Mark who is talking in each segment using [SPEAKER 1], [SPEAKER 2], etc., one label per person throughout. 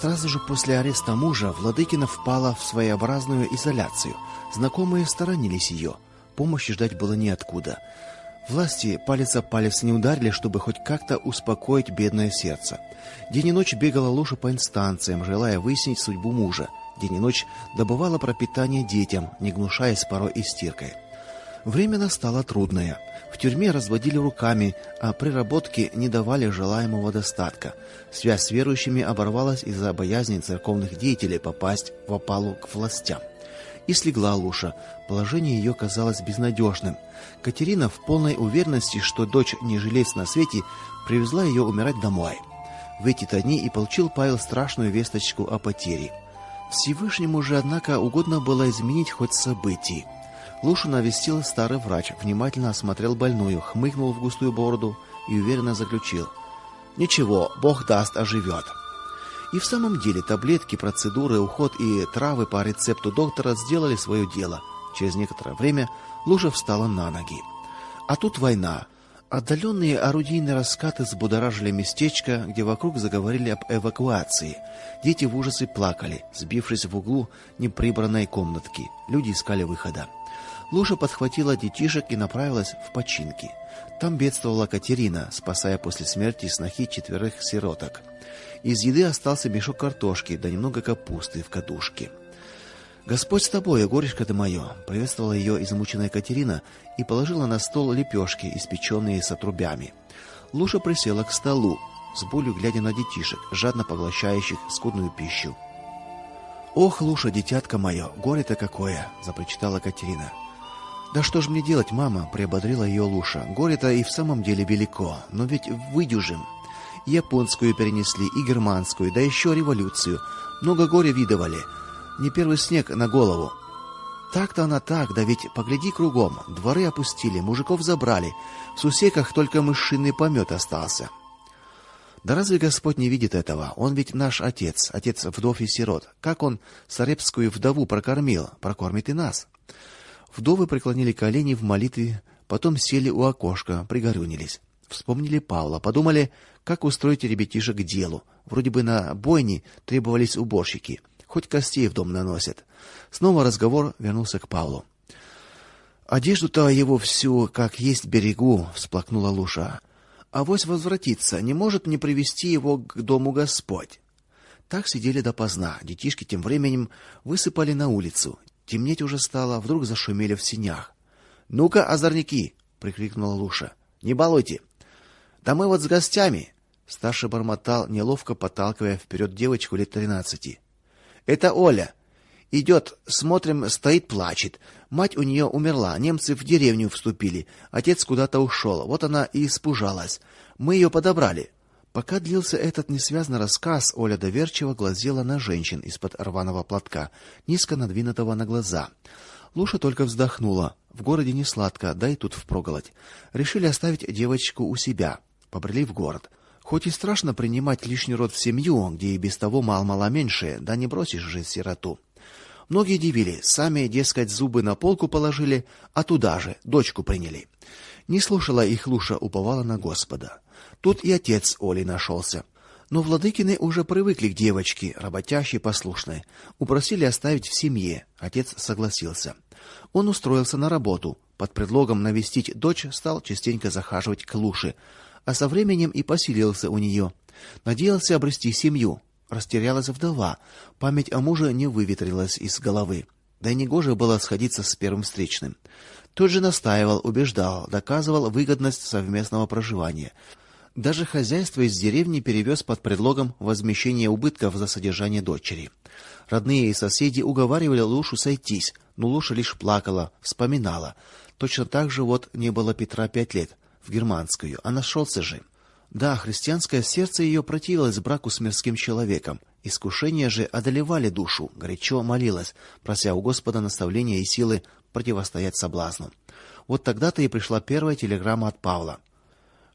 [SPEAKER 1] Сразу же после ареста мужа Владыкина впала в своеобразную изоляцию. Знакомые сторонились ее. Помощи ждать было неоткуда. Власти палец о палец не ударили, чтобы хоть как-то успокоить бедное сердце. День и ночь бегала Луша по инстанциям, желая выяснить судьбу мужа. День и ночь добывала пропитание детям, не гнушаясь порой и стиркой. Время настало трудное. В тюрьме разводили руками, а приработки не давали желаемого достатка. Связь с верующими оборвалась из-за боязни церковных деятелей попасть в опалу к властям и слегла Луша. Положение ее казалось безнадежным. Катерина в полной уверенности, что дочь не жилец на свете, привезла ее умирать домой. В эти-то дни и получил Павел страшную весточку о потере. Всевышнему же, однако, угодно было изменить хоть события. Лушу навестил старый врач, внимательно осмотрел больную, хмыкнул в густую бороду и уверенно заключил: "Ничего, Бог даст, оживет». И в самом деле таблетки, процедуры, уход и травы по рецепту доктора сделали свое дело. Через некоторое время Лужа встала на ноги. А тут война. Отдаленные орудийные раскаты взбудоражили местечко, где вокруг заговорили об эвакуации. Дети в ужасе плакали, сбившись в углу неприбранной комнатки. Люди искали выхода. Лужа подхватила детишек и направилась в починки. Там бедствовала Катерина, спасая после смерти снохи четверых сироток. Из еды остался мешок картошки, да немного капусты в кадушке. Господь с тобой, горечка ты мое!» — приветствовала ее измученная Катерина и положила на стол лепешки, испеченные с отрубями. Луша присела к столу, с болью глядя на детишек, жадно поглощающих скудную пищу. Ох, Луша, дитятка мое, горе-то какое, запричитала Катерина. Да что ж мне делать, мама, приободрила ее Луша. Горе-то и в самом деле велико, но ведь выдюжим японскую перенесли и германскую, да еще революцию. Много горя видывали. Не первый снег на голову. Так-то она так, да ведь погляди кругом. Дворы опустили, мужиков забрали. В сусеках только мышиный помет остался. Да разве Господь не видит этого? Он ведь наш отец, отец вдов и сирот. Как он сарепскую вдову прокормил, прокормит и нас. Вдовы преклонили колени в молитве, потом сели у окошка, пригорюнились. Вспомнили Павла, подумали, как устроить ребятишек к делу. Вроде бы на бойне требовались уборщики, хоть костей в дом наносят. Снова разговор вернулся к Павлу. Одежду-то его всю, как есть, берегу, всплакнула Луша. А вось возвратиться, не может не привести его к дому Господь. Так сидели допоздна. Детишки тем временем высыпали на улицу. Темнеть уже стало, вдруг зашумели в синях. "Ну-ка, озорники!" прикрикнула Луша. "Не балуйте. Да мы вот с гостями. Старший бормотал, неловко подталкивая вперед девочку лет тринадцати. Это Оля. Идет, смотрим, стоит, плачет. Мать у нее умерла, немцы в деревню вступили. Отец куда-то ушел. Вот она и испужалась. Мы ее подобрали. Пока длился этот несвязный рассказ, Оля доверчиво глазела на женщин из-под рваного платка, низко надвинутого на глаза. Луша только вздохнула. В городе не сладко, да и тут впроголодь. Решили оставить девочку у себя побрели в город. Хоть и страшно принимать лишний род в семью, где и без того мало-мало меньше, да не бросишь же сироту. Многие дивили, сами, дескать, зубы на полку положили, а туда же дочку приняли. Не слушала их Луша, уповала на Господа. Тут и отец Оли нашелся. Но владыкины уже привыкли к девочке, работящей, послушной. Упросили оставить в семье. Отец согласился. Он устроился на работу. Под предлогом навестить дочь стал частенько захаживать к Луше а со временем и поселился у нее. Надеялся обрести семью. Растерялась вдова. Память о муже не выветрилась из головы. Да и негоже было сходиться с первым встречным. Тот же настаивал, убеждал, доказывал выгодность совместного проживания. Даже хозяйство из деревни перевез под предлогом возмещения убытков за содержание дочери. Родные и соседи уговаривали Лушу сойтись, но Луша лишь плакала, вспоминала. Точно так же вот не было Петра пять лет в германскую, а нашелся же. Да, христианское сердце ее противилось браку с мирским человеком. Искушения же одолевали душу, горячо молилась, прося у Господа наставления и силы противостоять соблазну. Вот тогда-то и пришла первая телеграмма от Павла.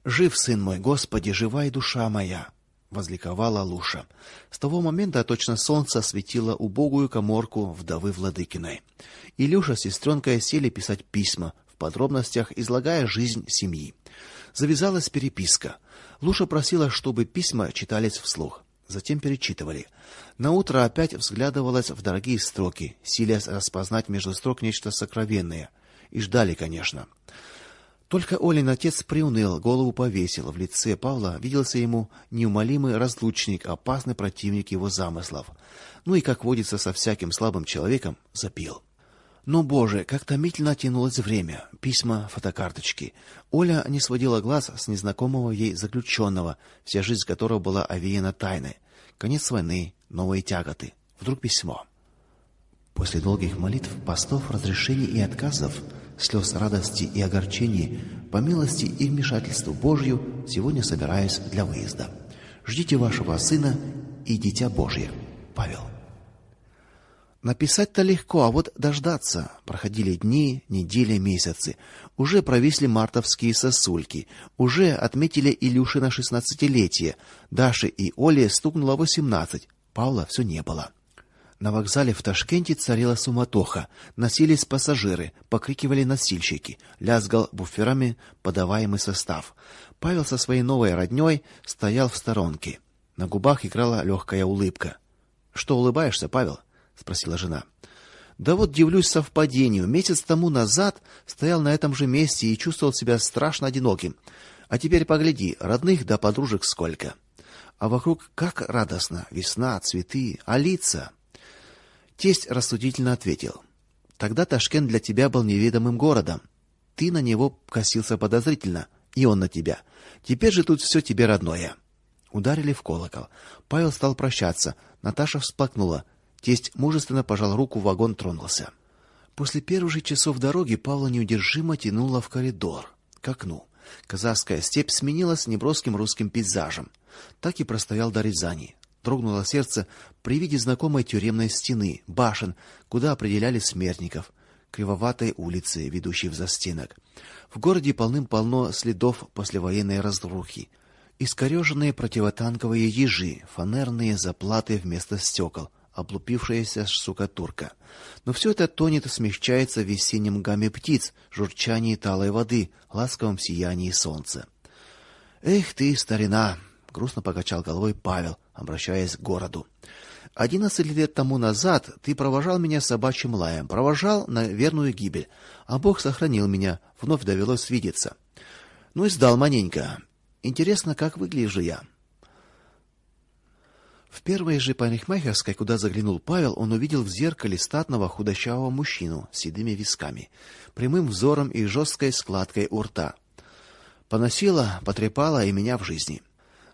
[SPEAKER 1] Жив сын мой, Господи, жива и душа моя, возликовала Луша. С того момента точно солнце осветило убогую каморку вдовы Владыкиной. Илюша с сестренкой сели писать письма, в подробностях излагая жизнь семьи. Завязалась переписка. Луша просила, чтобы письма читались вслух. затем перечитывали. На утро опять взглядывалась в дорогие строки, силясь распознать между строк нечто сокровенное, и ждали, конечно. Только Олин отец приуныл, голову повесил. В лице Павла виделся ему неумолимый разлучник, опасный противник его замыслов. Ну и как водится со всяким слабым человеком, запил. Но, боже, как томительно тянулось время. Письма, фотокарточки. Оля не сводила глаз с незнакомого ей заключенного, вся жизнь которого была овеяна тайной. Конец войны, новые тяготы. Вдруг письмо. После долгих молитв, постов, разрешений и отказов слез радости и огорчений, по милости и вмешательству Божью, сегодня собираюсь для выезда. Ждите вашего сына и дитя Божье. Павел. Написать-то легко, а вот дождаться. Проходили дни, недели, месяцы. Уже провисли мартовские сосульки, уже отметили Илюшина шестнадцатилетие. Даше и Оле стукнуло восемнадцать. Павла все не было. На вокзале в Ташкенте царила суматоха. Носились пассажиры, покрикивали носильщики, лязгал буферами подаваемый состав. Павел со своей новой роднёй стоял в сторонке. На губах играла легкая улыбка. "Что улыбаешься, Павел?" спросила жена. "Да вот дивлюсь совпадению. Месяц тому назад стоял на этом же месте и чувствовал себя страшно одиноким. А теперь погляди, родных да подружек сколько. А вокруг как радостно: весна, цветы, а лица Тесть рассудительно ответил: "Тогда Ташкент для тебя был неведомым городом. Ты на него косился подозрительно, и он на тебя. Теперь же тут все тебе родное". Ударили в колокол. Павел стал прощаться. Наташа всплакнула. Тесть мужественно пожал руку, вагон тронулся. После первых же часов дороги Павла неудержимо тянуло в коридор, к окну. Казахская степь сменилась неброским русским пейзажем. Так и простоял до Рязани. Дрогнуло сердце при виде знакомой тюремной стены, башен, куда определяли смертников, кривоватой улицы, ведущей в застенок. В городе полным-полно следов послевоенной разрухи. Искореженные противотанковые ежи, фанерные заплаты вместо стекол, облупившаяся штукатурка. Но все это тонет смягчается в весеннем гамме птиц, журчании талой воды, ласковом сиянии солнца. Эх ты, старина, грустно покачал головой Павел, обращаясь к городу. Одиннадцать лет тому назад ты провожал меня собачьим лаем, провожал на верную гибель, а Бог сохранил меня, вновь довелось свидеться. Ну и сдал маненько. Интересно, как выгляжу я. В первой же парикмахерской, куда заглянул Павел, он увидел в зеркале статного худощавого мужчину с седыми висками, прямым взором и жесткой складкой у рта. Поносила, потрепала и меня в жизни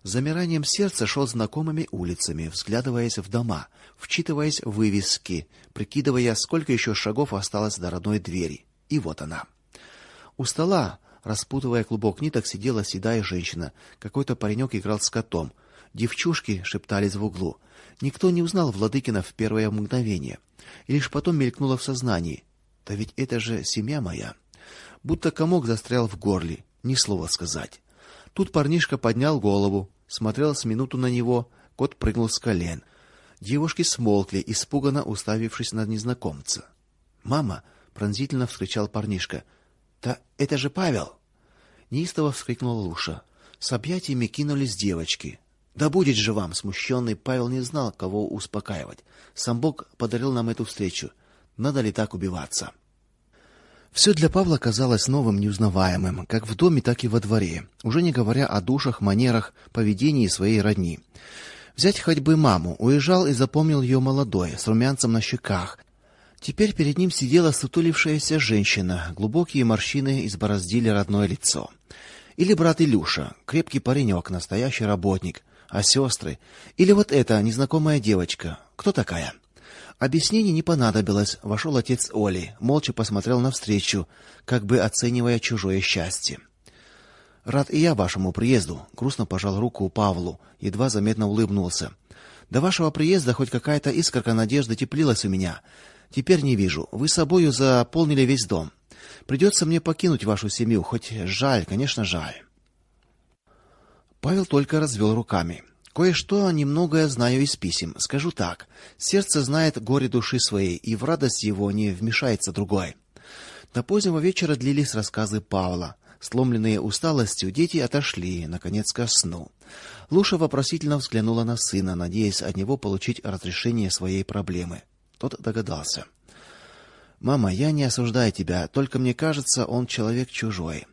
[SPEAKER 1] замиранием сердца шел знакомыми улицами, взглядываясь в дома, вчитываясь в вывески, прикидывая, сколько еще шагов осталось до родной двери. И вот она. У стола, распутывая клубок ниток, сидела седая женщина. Какой-то паренек играл с котом. Девчушки шептались в углу. Никто не узнал Владыкина в первое мгновение. И лишь потом мелькнуло в сознании: "Да ведь это же семья моя". Будто комок застрял в горле, ни слова сказать. Тут парнишка поднял голову, смотрел с минуту на него, кот прыгнул с колен. Девушки смолкли, испуганно уставившись на незнакомца. "Мама!" пронзительно вскричал парнишка. "Да это же Павел!" Неистово вскрикнула Луша. С объятиями кинулись девочки. Да будет же вам, смущенный Павел не знал, кого успокаивать. Сам Бог подарил нам эту встречу. Надо ли так убиваться? Все для Павла казалось новым, неузнаваемым, как в доме, так и во дворе, уже не говоря о душах, манерах, поведении своей родни. Взять хоть бы маму, уезжал и запомнил ее молодой, с румянцем на щеках. Теперь перед ним сидела сутулившаяся женщина, глубокие морщины избороздили родное лицо. Или брат Илюша, крепкий паренек, настоящий работник, а сестры? Или вот эта незнакомая девочка? Кто такая? Объяснений не понадобилось. Вошел отец Оли, молча посмотрел навстречу, как бы оценивая чужое счастье. Рад и я вашему приезду, грустно пожал руку Павлу, едва заметно улыбнулся. До вашего приезда хоть какая-то искорка надежды теплилась у меня. Теперь не вижу. Вы собою заполнили весь дом. Придется мне покинуть вашу семью, хоть жаль, конечно, жаль. Павел только развел руками. Кое-что немногое знаю из писем. Скажу так: сердце знает горе души своей, и в радость его не вмешается другой. До позднего вечера длились рассказы Павла. Сломленные усталостью, дети отошли наконец ко сну. Луша вопросительно взглянула на сына, надеясь от него получить разрешение своей проблемы. Тот догадался. Мама, я не осуждаю тебя, только мне кажется, он человек чужой.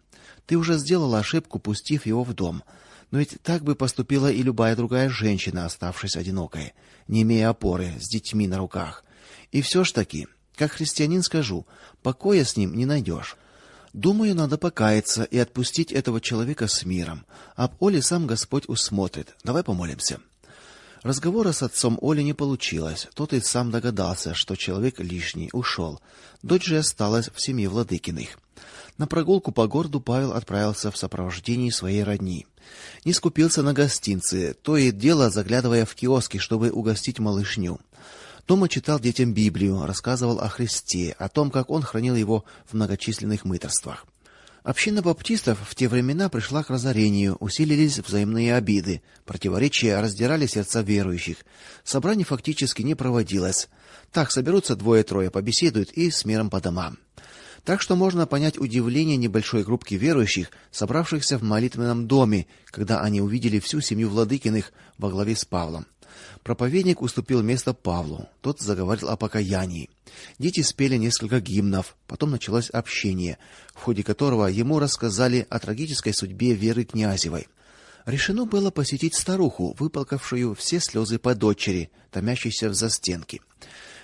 [SPEAKER 1] Ты уже сделала ошибку, пустив его в дом. Но ведь так бы поступила и любая другая женщина, оставшись одинокой, не имея опоры, с детьми на руках. И все ж таки, как христианин скажу, покоя с ним не найдешь. Думаю, надо покаяться и отпустить этого человека с миром. Об Оле сам Господь усмотрит. Давай помолимся. Разговора с отцом Оли не получилось. Тот и сам догадался, что человек лишний, ушел. Дочь же осталась в семье Владыкиных. На прогулку по городу Павел отправился в сопровождении своей родни. Не скупился на гостинцы, то и дело заглядывая в киоски, чтобы угостить малышню. Дома читал детям Библию, рассказывал о Христе, о том, как он хранил его в многочисленных мытарствах. Община баптистов в те времена пришла к разорению, усилились взаимные обиды, противоречия раздирали сердца верующих. Собрание фактически не проводилось. Так соберутся двое-трое, побеседуют и с миром по домам. Так что можно понять удивление небольшой группки верующих, собравшихся в молитвенном доме, когда они увидели всю семью Владыкиных во главе с Павлом. Проповедник уступил место Павлу. Тот заговорил о покаянии. Дети спели несколько гимнов, потом началось общение, в ходе которого ему рассказали о трагической судьбе Веры Князевой. Решено было посетить старуху, выплакавшую все слезы по дочери, томящейся в застенке.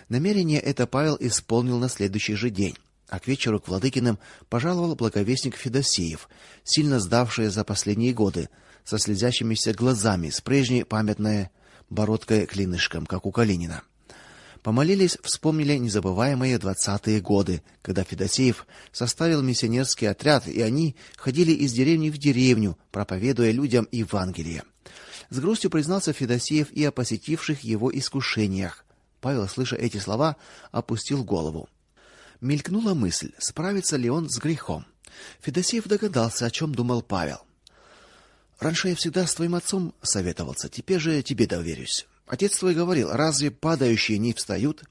[SPEAKER 1] Намерение это Павел исполнил на следующий же день. А к вечеру к Владыкиным пожаловал благовестник Федосеев, сильно сдавший за последние годы, со слезящимися глазами, с прежней памятной бородкой клинышком, как у Калинина. Помолились, вспомнили незабываемые двадцатые годы, когда Федосеев составил миссионерский отряд, и они ходили из деревни в деревню, проповедуя людям Евангелие. С грустью признался Федосеев и о посетивших его искушениях. Павел, слыша эти слова, опустил голову. Мелькнула мысль, справится ли он с грехом. Федосеев догадался, о чем думал Павел. Раньше я всегда с твоим отцом советовался, теперь же тебе доверюсь. Отец твой говорил: "Разве падающие не встают?"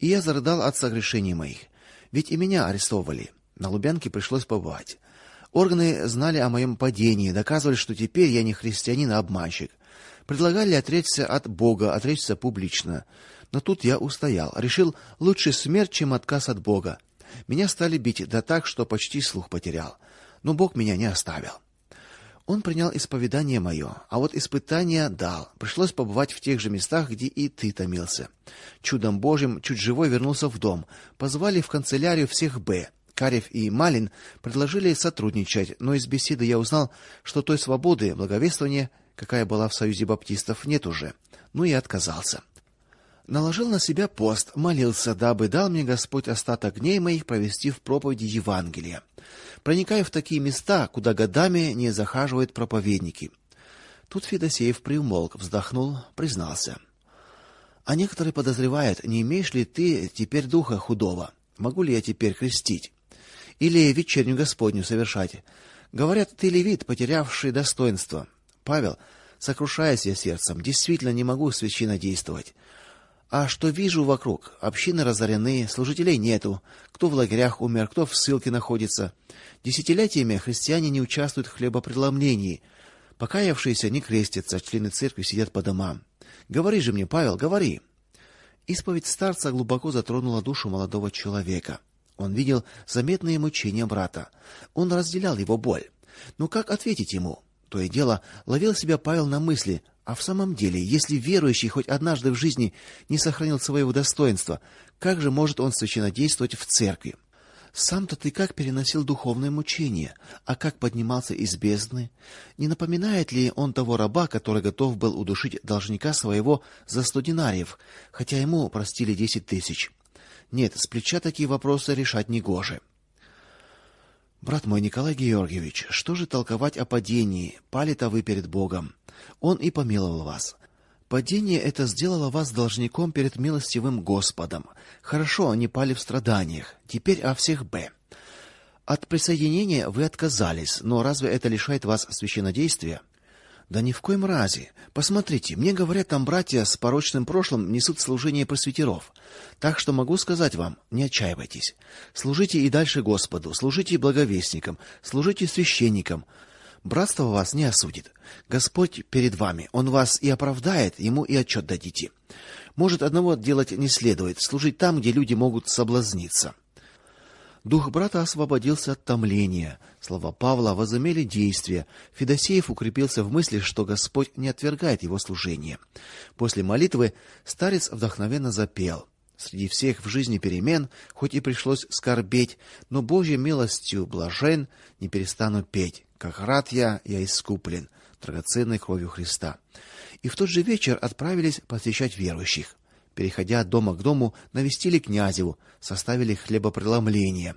[SPEAKER 1] И я зарыдал от согрешений моих. Ведь и меня арестовывали. На Лубянке пришлось побывать. Органы знали о моем падении, доказывали, что теперь я не христианин, а обманщик. Предлагали отречься от Бога, отречься публично. Но тут я устоял, решил лучше смерть, чем отказ от Бога. Меня стали бить да так, что почти слух потерял. Но Бог меня не оставил. Он принял исповедание мое, а вот испытание дал. Пришлось побывать в тех же местах, где и ты томился. Чудом Божьим чуть живой вернулся в дом. Позвали в канцелярию всех Б. Карев и Малин предложили сотрудничать, но из беседы я узнал, что той свободы благовествования, какая была в союзе баптистов, нет уже. Ну и отказался. Наложил на себя пост, молился, дабы дал мне Господь остаток дней моих провести в проповеди Евангелия проникая в такие места, куда годами не захаживают проповедники. Тут Федосеев приумолк, вздохнул, признался: "А некоторые подозревают, не имеешь ли ты теперь духа худого? Могу ли я теперь крестить или вечерню Господню совершать? Говорят, ты левит, потерявший достоинство. Павел, сокрушаясь я сердцем, действительно не могу священно действовать. А что вижу вокруг? Общины разорены, служителей нету. Кто в лагерях умер, кто в ссылке находится. Десятилетиями христиане не участвуют в хлебопреломлении. Покаявшиеся не крестятся, члены церкви сидят по домам. Говори же мне, Павел, говори. Исповедь старца глубоко затронула душу молодого человека. Он видел заметные мучения брата. Он разделял его боль. Но как ответить ему? То и дело ловил себя Павел на мысли: а в самом деле, если верующий хоть однажды в жизни не сохранил своего достоинства, как же может он священнодействовать в церкви? Сам-то ты как переносил духовные мучения, а как поднимался из бездны? Не напоминает ли он того раба, который готов был удушить должника своего за сто динариев, хотя ему простили десять тысяч? Нет, с плеча такие вопросы решать не гоже. Брат мой Николай Георгиевич, что же толковать о падении? Пали-то вы перед Богом. Он и помиловал вас. Падение это сделало вас должником перед милостивым Господом. Хорошо, они пали в страданиях. Теперь о всех Б. От присоединения вы отказались, но разве это лишает вас священнодействия? Да ни в коем разе. Посмотрите, мне говорят, там братья с порочным прошлым несут служение пресвитеров. Так что могу сказать вам, не отчаивайтесь. Служите и дальше Господу, служите благовестникам, служите священникам. Братство вас не осудит. Господь перед вами, он вас и оправдает, ему и отчет дадите. Может, одного делать не следует служить там, где люди могут соблазниться. Дух брата освободился от томления. Слова Павла возымели действие. Федосеев укрепился в мысли, что Господь не отвергает его служение. После молитвы старец вдохновенно запел: Среди всех в жизни перемен, хоть и пришлось скорбеть, но Божьей милостью блажен, не перестану петь. Как рад я, я искуплен драгоценной кровью Христа. И в тот же вечер отправились посещать верующих переходя от дома к дому, навестили князеву, составили хлебопреломление,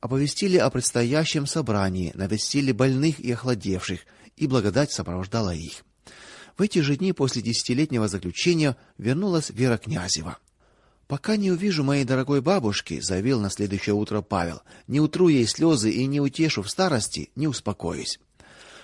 [SPEAKER 1] оповестили о предстоящем собрании, навестили больных и охладевших, и благодать сопровождала их. В эти же дни после десятилетнего заключения вернулась Вера Князева. Пока не увижу моей дорогой бабушки, заявил на следующее утро Павел. Не утру ей слезы и не утешу в старости, не успокоюсь.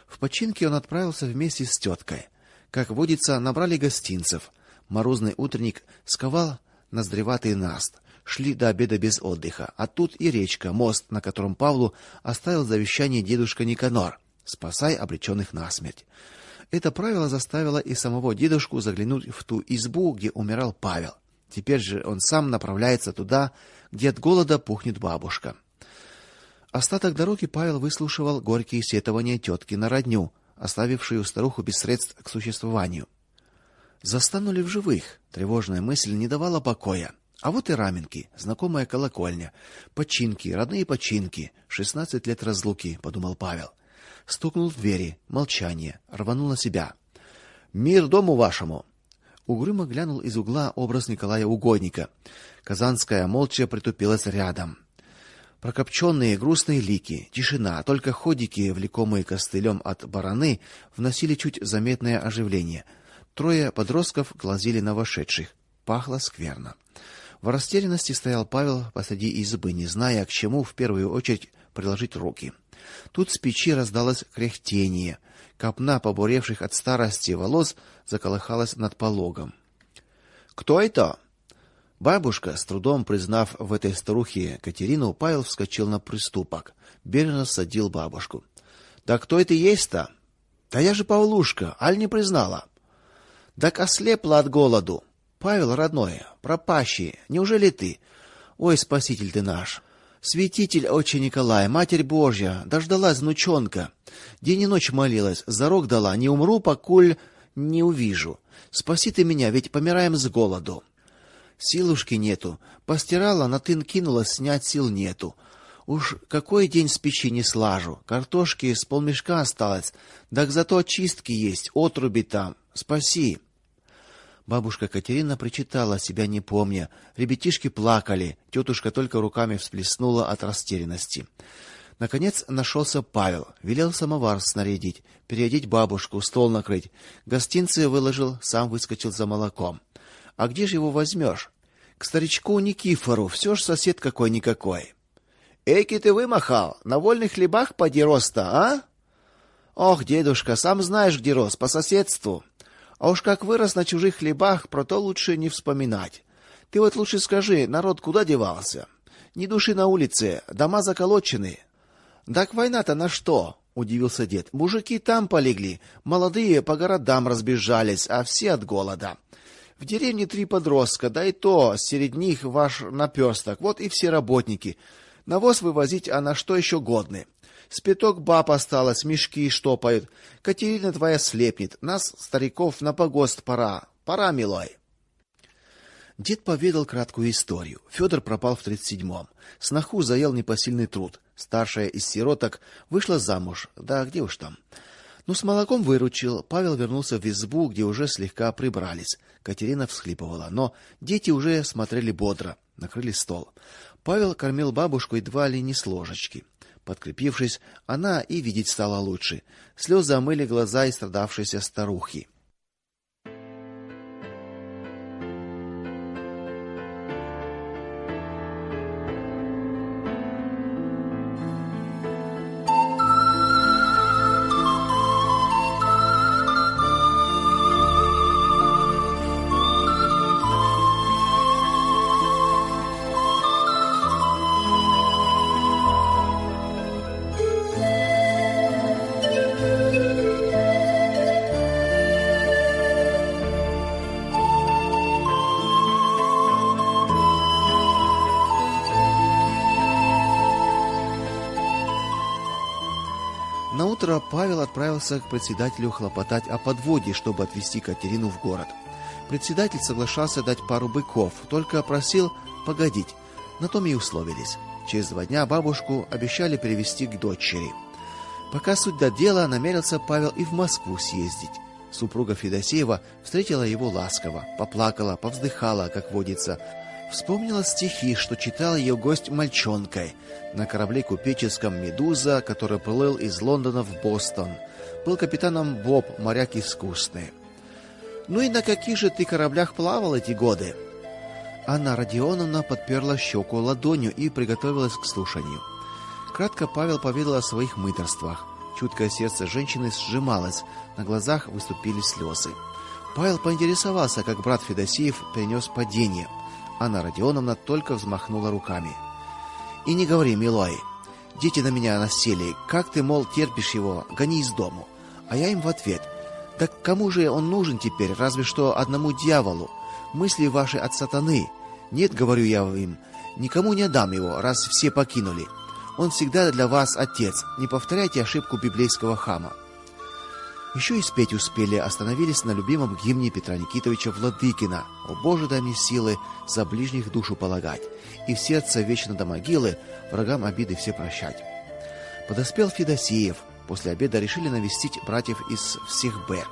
[SPEAKER 1] В починке он отправился вместе с теткой. Как водится, набрали гостинцев. Морозный утренник сковал ноздреватый наст. Шли до обеда без отдыха, а тут и речка, мост, на котором Павлу оставил завещание дедушка Никанор: спасай обреченных на смерть. Это правило заставило и самого дедушку заглянуть в ту избу, где умирал Павел. Теперь же он сам направляется туда, где от голода пухнет бабушка. Остаток дороги Павел выслушивал горькие сетования тетки на родню, оставившую старуху без средств к существованию. Застану ли в живых? Тревожная мысль не давала покоя. А вот и Раменки, знакомая колокольня, починки, родные починки, шестнадцать лет разлуки, подумал Павел. Стукнул в двери, молчание, рванул на себя. Мир дому вашему. Угрюмо глянул из угла образ Николая Угодника. Казанская молча притупилась рядом. Прокопченные грустные лики, тишина, только ходики, влекомые костылем от бараны, вносили чуть заметное оживление. Трое подростков глазели на вошедших. Пахло скверно. В растерянности стоял Павел посреди избы, не зная, к чему в первую очередь приложить руки. Тут с печи раздалось кряхтение. Копна побуревших от старости волос заколыхалась над пологом. Кто это? Бабушка, с трудом признав в этой старухе Катерину, Павел вскочил на приступок, бережно садил бабушку. Да кто это есть-то? Да я же Павлушка, аль не признала. Так ослепла от голоду. Павел родной, пропащий, неужели ты? Ой, спаситель ты наш. Святитель отче Николай, Матерь Божья, дождалась внучонка. День и ночь молилась, зарок дала, не умру, покуль не увижу. Спаси ты меня, ведь помираем с голоду. Силушки нету. Постирала, на тын кинула, снять сил нету. Уж какой день с печи не слажу. Картошки с полмешка осталось, так зато очистки есть, отруби там. Спаси. Бабушка Катерина причитала, себя не помня. Ребятишки плакали. Тетушка только руками всплеснула от растерянности. Наконец нашелся Павел, велел самовар снарядить, переодеть бабушку, стол накрыть. Гостинцы выложил, сам выскочил за молоком. А где же его возьмешь? К старичку Никифору, все ж сосед какой никакой. Эки ты вымахал, на вольных хлебах поди роста, а? Ох, дедушка, сам знаешь, где рос, по соседству. А уж как вырос на чужих хлебах, про то лучше не вспоминать. Ты вот лучше скажи, народ куда девался? Ни души на улице, дома заколочены. Так война-то на что? удивился дед. Мужики там полегли, молодые по городам разбежались, а все от голода. В деревне три подростка, да и то среди них ваш наперсток. Вот и все работники. Навоз вывозить, а на что еще годны? Спиток баб осталось, мешки штопают. Катерина твоя слепнет. Нас, стариков, на погост пора. Пора, милой. Дед поведал краткую историю. Федор пропал в тридцать седьмом. Сноху заел непосильный труд. Старшая из сироток вышла замуж. Да где уж там. Ну с молоком выручил. Павел вернулся в избу, где уже слегка прибрались. Катерина всхлипывала, но дети уже смотрели бодро, накрыли стол. Павел кормил бабушку едва ли не с ложечки. Подкрепившись, она и видеть стала лучше. Слезы омыли глаза истрадавшейся старухи. Утро Павел отправился к председателю хлопотать о подводе, чтобы отвезти Катерину в город. Председатель соглашался дать пару быков, только просил погодить. На том и условились. Через два дня бабушку обещали привезти к дочери. Пока суть до дела, намерился Павел и в Москву съездить. Супруга Федосеева встретила его ласково, поплакала, повздыхала, как водится, вспомнила стихи, что читал ее гость мальчонкой на корабле купеческом Медуза, который плыл из Лондона в Бостон. Был капитаном Боб, моряк искусный. Ну и на каких же ты кораблях плавал эти годы? Анна Родионовна подперла щеку ладонью и приготовилась к слушанию. Кратко Павел поведал о своих мытарствах. Чуткое сердце женщины сжималось, на глазах выступили слезы. Павел поинтересовался, как брат Федосеев перенес падение. Анна Родионовна только взмахнула руками. И не говори, милой. Дети на меня насели. Как ты, мол, терпишь его? Гони из дому. А я им в ответ: "Так кому же он нужен теперь, разве что одному дьяволу? Мысли ваши от сатаны. Нет, говорю я им, никому не дам его, раз все покинули. Он всегда для вас отец. Не повторяйте ошибку библейского хама". Еще и спеть успели, остановились на любимом гимне Петра Никитовича Владыкина: "О Боже, дай мне силы за ближних душу полагать, и в сердце вечно до могилы врагам обиды все прощать". Подоспел Федосеев. После обеда решили навестить братьев из всех Б.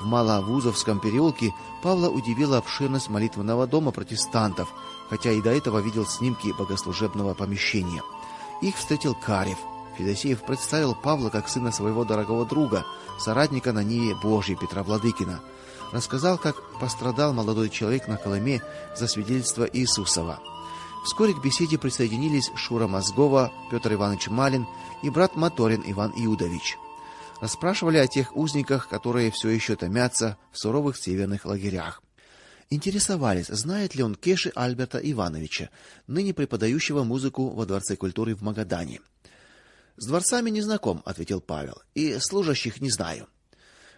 [SPEAKER 1] В Маловузовском переулке Павла удивила обширность молитвенного дома протестантов, хотя и до этого видел снимки богослужебного помещения. Их встретил Карев. Федосеев представил Павла как сына своего дорогого друга, соратника на Ниве Божьей Петра Владыкина. Рассказал, как пострадал молодой человек на Колыме за свидетельство Иисусова. Вскоре к беседе присоединились Шура Мозгова, Петр Иванович Малин и брат Моторин Иван Иудович. Расспрашивали о тех узниках, которые все еще томятся в суровых северных лагерях. Интересовались, знает ли он Кеши Альберта Ивановича, ныне преподающего музыку во Дворце культуры в Магадане. С дворцами не знаком, ответил Павел. И служащих не знаю.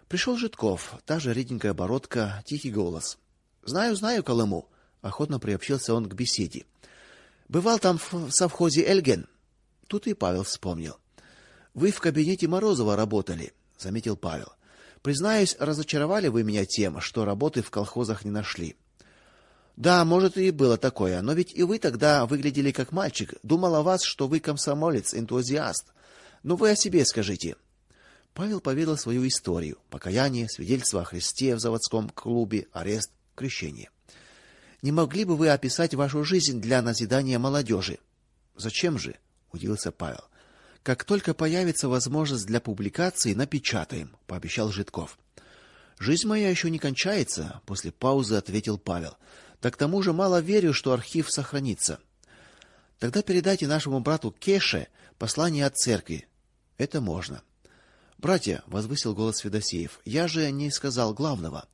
[SPEAKER 1] Пришел Житков, та же реденькая бородка, тихий голос. Знаю, знаю Колыму, охотно приобщился он к беседе. Бывал там в совхозе Эльген. Тут и Павел вспомнил. Вы в кабинете Морозова работали, заметил Павел. Признаюсь, разочаровали вы меня тем, что работы в колхозах не нашли. Да, может и было такое, но ведь и вы тогда выглядели как мальчик. Думал о вас, что вы комсомолец, энтузиаст. Ну вы о себе скажите. Павел поведал свою историю: покаяние, свидетельство о Христе в заводском клубе, арест, крещение. Не могли бы вы описать вашу жизнь для назидания молодежи?» Зачем же? удивился Павел. Как только появится возможность для публикации, напечатаем, пообещал Житков. Жизнь моя еще не кончается, после паузы ответил Павел. Да к тому же мало верю, что архив сохранится. Тогда передайте нашему брату Кеше послание от церкви. Это можно. Братья, возвысил голос Федосеев. Я же не сказал главного.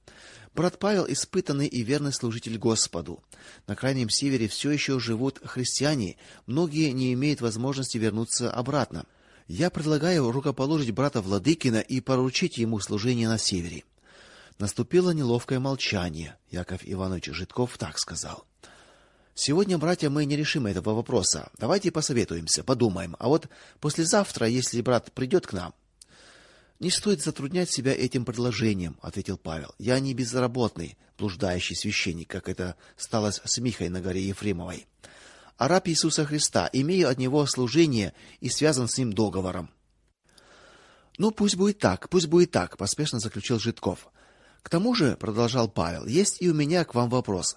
[SPEAKER 1] Брат Павел испытанный и верный служитель Господу. На крайнем севере все еще живут христиане, многие не имеют возможности вернуться обратно. Я предлагаю рукоположить брата Владыкина и поручить ему служение на севере. Наступило неловкое молчание. Яков Иванович Житков так сказал: Сегодня, братья, мы не решим этого вопроса. Давайте посоветуемся, подумаем. А вот послезавтра, если брат придет к нам, не стоит затруднять себя этим предложением, ответил Павел. Я не безработный, блуждающий священник, как это стало с Михой на горе Ефремовой. А раб Иисуса Христа, имею от него служение и связан с ним договором. Ну пусть будет так, пусть будет так, поспешно заключил Житков. К тому же, продолжал Павел, есть и у меня к вам вопрос.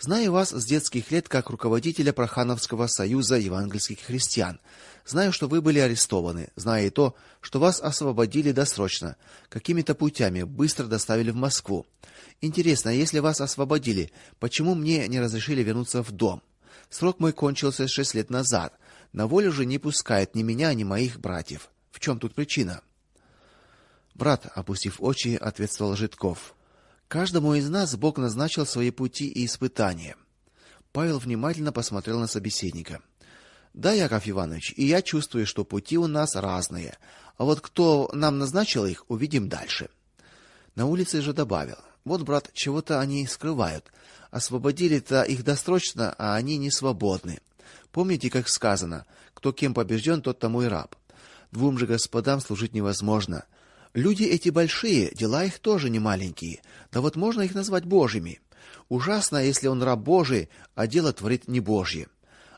[SPEAKER 1] Знаю вас с детских лет как руководителя Прохановского союза евангельских христиан. Знаю, что вы были арестованы, знаю и то, что вас освободили досрочно, какими-то путями быстро доставили в Москву. Интересно, если вас освободили, почему мне не разрешили вернуться в дом? Срок мой кончился шесть лет назад. На волю же не пускают ни меня, ни моих братьев. В чем тут причина? Брат, опустив очи, ответствовал Житков. Каждому из нас Бог назначил свои пути и испытания. Павел внимательно посмотрел на собеседника. Да, Яков Иванович, и я чувствую, что пути у нас разные. А вот кто нам назначил их, увидим дальше. На улице же добавил: "Вот, брат, чего-то они скрывают. Освободили-то их досрочно, а они не свободны. Помните, как сказано: кто кем побежден, тот тому и раб. Двум же господам служить невозможно. Люди эти большие, дела их тоже не маленькие. Да вот можно их назвать божьими. Ужасно, если он раб Божий, а дело творит не божье.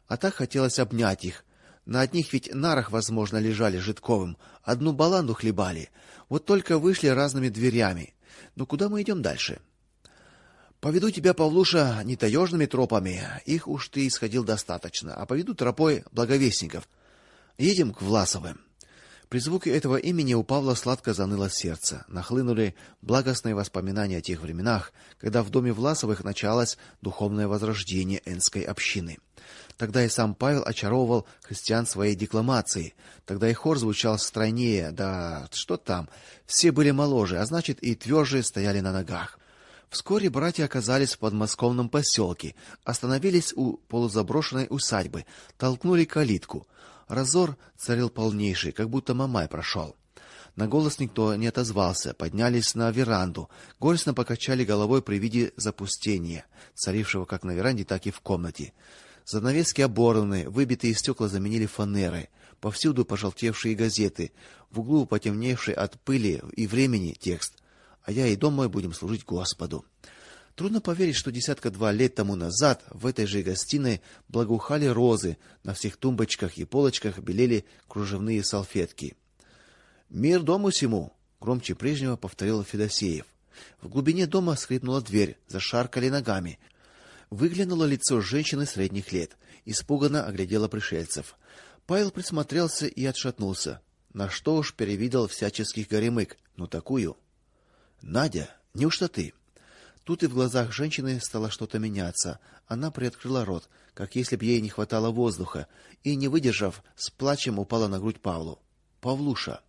[SPEAKER 1] А так хотелось обнять их. На одних ведь нарах, возможно, лежали житковым, одну баланду хлебали. Вот только вышли разными дверями. Ну куда мы идем дальше? Поведу тебя, Павлуша, не таежными тропами, их уж ты исходил достаточно, а поведу тропой благовестников. Едем к Власовым. При звуке этого имени у Павла сладко заныло сердце. Нахлынули благостные воспоминания о тех временах, когда в доме Власовых началось духовное возрождение энской общины. Тогда и сам Павел очаровывал христиан своей декламацией. Тогда и хор звучал стройнее, да что там, все были моложе, а значит и тверже стояли на ногах. Вскоре братья оказались в подмосковном поселке, остановились у полузаброшенной усадьбы, толкнули калитку. Разор царил полнейший, как будто мамай прошел. На голос никто не отозвался, поднялись на веранду, горестно покачали головой при виде запустения, царившего как на веранде, так и в комнате. Занавески оборваны, выбитые стекла заменили фанерой, повсюду пожелтевшие газеты, в углу потемневший от пыли и времени текст: "А я и дом мой будем служить Господу". Трудно поверить, что десятка два лет тому назад в этой же гостиной благоухали розы, на всех тумбочках и полочках белели кружевные салфетки. Мир дому сему, громче прежнего повторил Федосеев. В глубине дома скрипнула дверь, зашаркали ногами. Выглянуло лицо женщины средних лет, испуганно оглядела пришельцев. Павел присмотрелся и отшатнулся. На что уж перевидал всяческих горемык, ну такую. Надя, неужто ты? Тут и в глазах женщины стало что-то меняться. Она приоткрыла рот, как если б ей не хватало воздуха, и не выдержав, с плачем упала на грудь Павлу. Павлуша.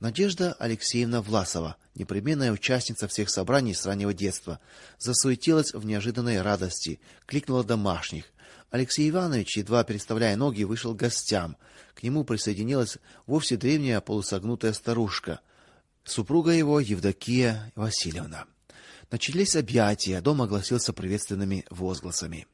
[SPEAKER 1] Надежда Алексеевна Власова, непременная участница всех собраний с раннего детства, засуетилась в неожиданной радости, кликнула домашних. Алексей Иванович, едва переставляя ноги, вышел к гостям. К нему присоединилась вовсе древняя полусогнутая старушка, супруга его Евдокия Васильевна. Начались объятия, дом огласился приветственными возгласами.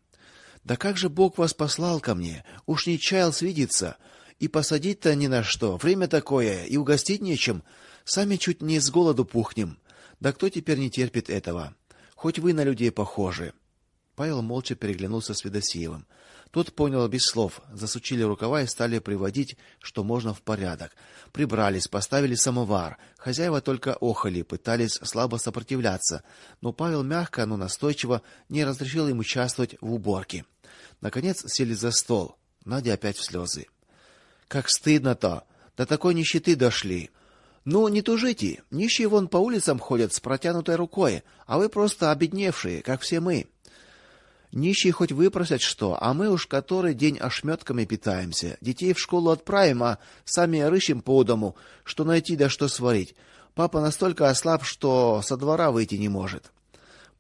[SPEAKER 1] Да как же Бог вас послал ко мне? Уж не чаял свидеться, и посадить-то ни на что. Время такое, и угостить нечем. Сами чуть не с голоду пухнем. Да кто теперь не терпит этого? Хоть вы на людей похожи. Павел молча переглянулся с Федосеевым. Тот понял без слов, засучили рукава и стали приводить, что можно в порядок. Прибрались, поставили самовар. Хозяева только охали, пытались слабо сопротивляться, но Павел мягко, но настойчиво не разрешил им участвовать в уборке. Наконец сели за стол. Надя опять в слезы. Как стыдно-то. До такой нищеты дошли. Ну, не тужите. Нищие вон по улицам ходят с протянутой рукой, а вы просто обедневшие, как все мы. Нищие хоть выпросят что, а мы уж который день ошметками питаемся. Детей в школу отправим, а сами рыщем по дому, что найти да что сварить. Папа настолько ослаб, что со двора выйти не может.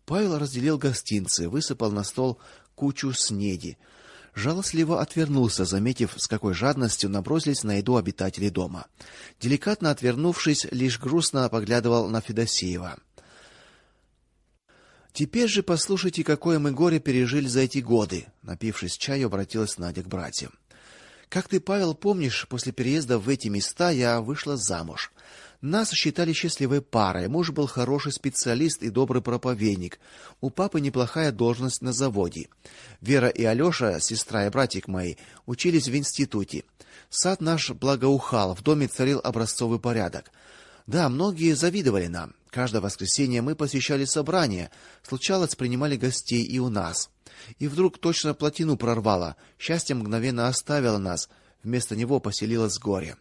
[SPEAKER 1] Павел разделил гостинцы, высыпал на стол кучу снеди. Жалостливо отвернулся, заметив, с какой жадностью набросились на еду обитатели дома. Деликатно отвернувшись, лишь грустно поглядывал на Федосеева. Теперь же послушайте, какое мы горе пережили за эти годы, напившись чаю, обратилась Надя к братьям. Как ты, Павел, помнишь, после переезда в эти места я вышла замуж. Нас считали счастливой парой. Муж был хороший специалист и добрый проповедник. У папы неплохая должность на заводе. Вера и Алёша, сестра и братик мои, учились в институте. Сад наш благоухал, в доме царил образцовый порядок. Да, многие завидовали нам. Каждое воскресенье мы посещали собрания, случалось, принимали гостей и у нас. И вдруг точно плотину прорвало. Счастье мгновенно оставило нас, вместо него поселилось горе.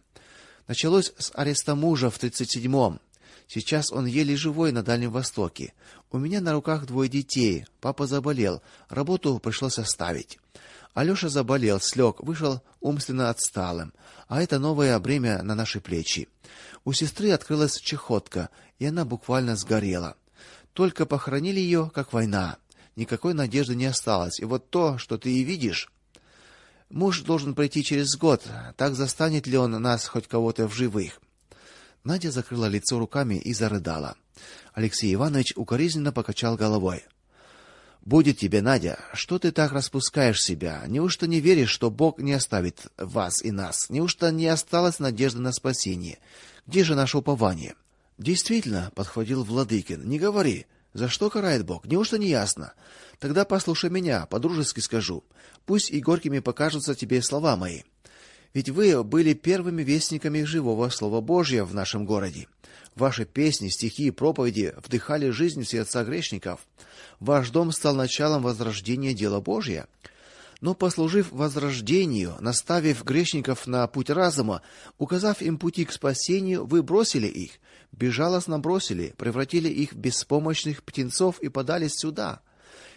[SPEAKER 1] Началось с ареста мужа в тридцать седьмом. Сейчас он еле живой на Дальнем Востоке. У меня на руках двое детей. Папа заболел, работу пришлось оставить. Алёша заболел, слег, вышел умственно отсталым, а это новое бремя на наши плечи. У сестры открылась чехотка, и она буквально сгорела. Только похоронили ее, как война. Никакой надежды не осталось. И вот то, что ты и видишь, муж должен прийти через год. Так застанет ли он нас хоть кого-то в живых? Надя закрыла лицо руками и зарыдала. Алексей Иванович укоризненно покачал головой. Будет тебе, Надя, что ты так распускаешь себя? Неужто не веришь, что Бог не оставит вас и нас? Неужто не осталось надежды на спасение? Где же наше упование? Действительно, подхватил Владыкин. Не говори. За что карает Бог? Неужто не ясно? Тогда послушай меня, по-дружески скажу. Пусть и горькими покажутся тебе слова мои. Ведь вы были первыми вестниками живого слова Божьего в нашем городе. Ваши песни, стихи и проповеди вдыхали жизнь в сердца грешников. Ваш дом стал началом возрождения дела Божия. Но послужив возрождению, наставив грешников на путь разума, указав им пути к спасению, вы бросили их, безжалостно бросили, превратили их в беспомощных птенцов и подались сюда.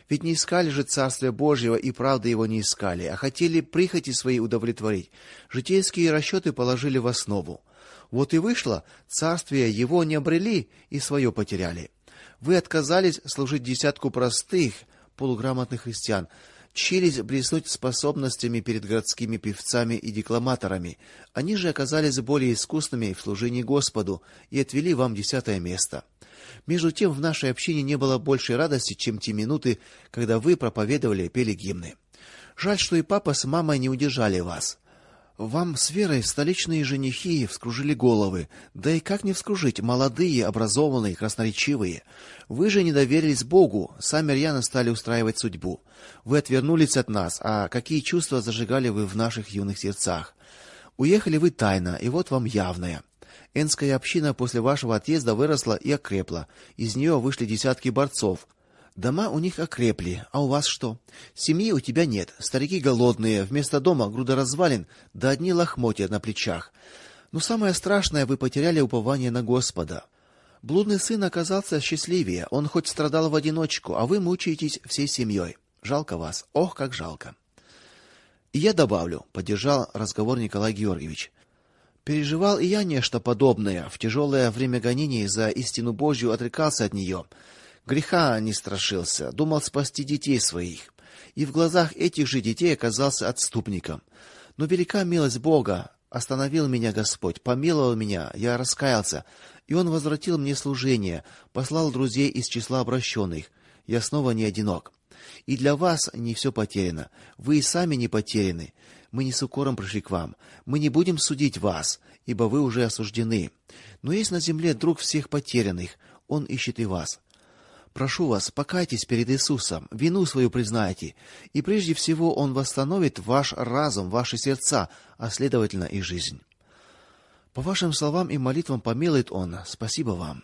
[SPEAKER 1] Ведь не искали же царствия Божьего и правды его не искали, а хотели прихоти свои удовлетворить. Житейские расчеты положили в основу. Вот и вышло, царствие его не обрели и свое потеряли. Вы отказались служить десятку простых, полуграмотных христиан, чились блеснуть способностями перед городскими певцами и декламаторами. Они же оказались более искусными в служении Господу и отвели вам десятое место. Между тем в нашей общине не было большей радости, чем те минуты, когда вы проповедовали, пели гимны. Жаль, что и папа с мамой не удержали вас. Вам с Верой столичные женихи вскружили головы. Да и как не вскружить, молодые, образованные, красноречивые. Вы же не доверились Богу, сами рьяно стали устраивать судьбу. Вы отвернулись от нас, а какие чувства зажигали вы в наших юных сердцах? Уехали вы тайно, и вот вам явное. Энская община после вашего отъезда выросла и окрепла. Из нее вышли десятки борцов, Дома у них окрепли, а у вас что? Семьи у тебя нет, старики голодные, вместо дома груда развалин, да одни лохмотья на плечах. Но самое страшное, вы потеряли упование на Господа. Блудный сын оказался счастливее, он хоть страдал в одиночку, а вы мучаетесь всей семьей. Жалко вас, ох, как жалко. И я добавлю, поддержал разговор Николай Георгиевич. Переживал и я нечто подобное. В тяжелое время гонений за истину Божью отрекался от нее. Греха не страшился, думал спасти детей своих, и в глазах этих же детей оказался отступником. Но велика милость Бога, остановил меня Господь, помиловал меня, я раскаялся, и он возвратил мне служение, послал друзей из числа обращенных. Я снова не одинок. И для вас не все потеряно. Вы и сами не потеряны. Мы не с укором пришли к вам. Мы не будем судить вас, ибо вы уже осуждены. Но есть на земле друг всех потерянных. Он ищет и вас. Прошу вас, покайтесь перед Иисусом, вину свою признайте, и прежде всего он восстановит ваш разум, ваши сердца, а следовательно и жизнь. По вашим словам и молитвам помилует он. Спасибо вам.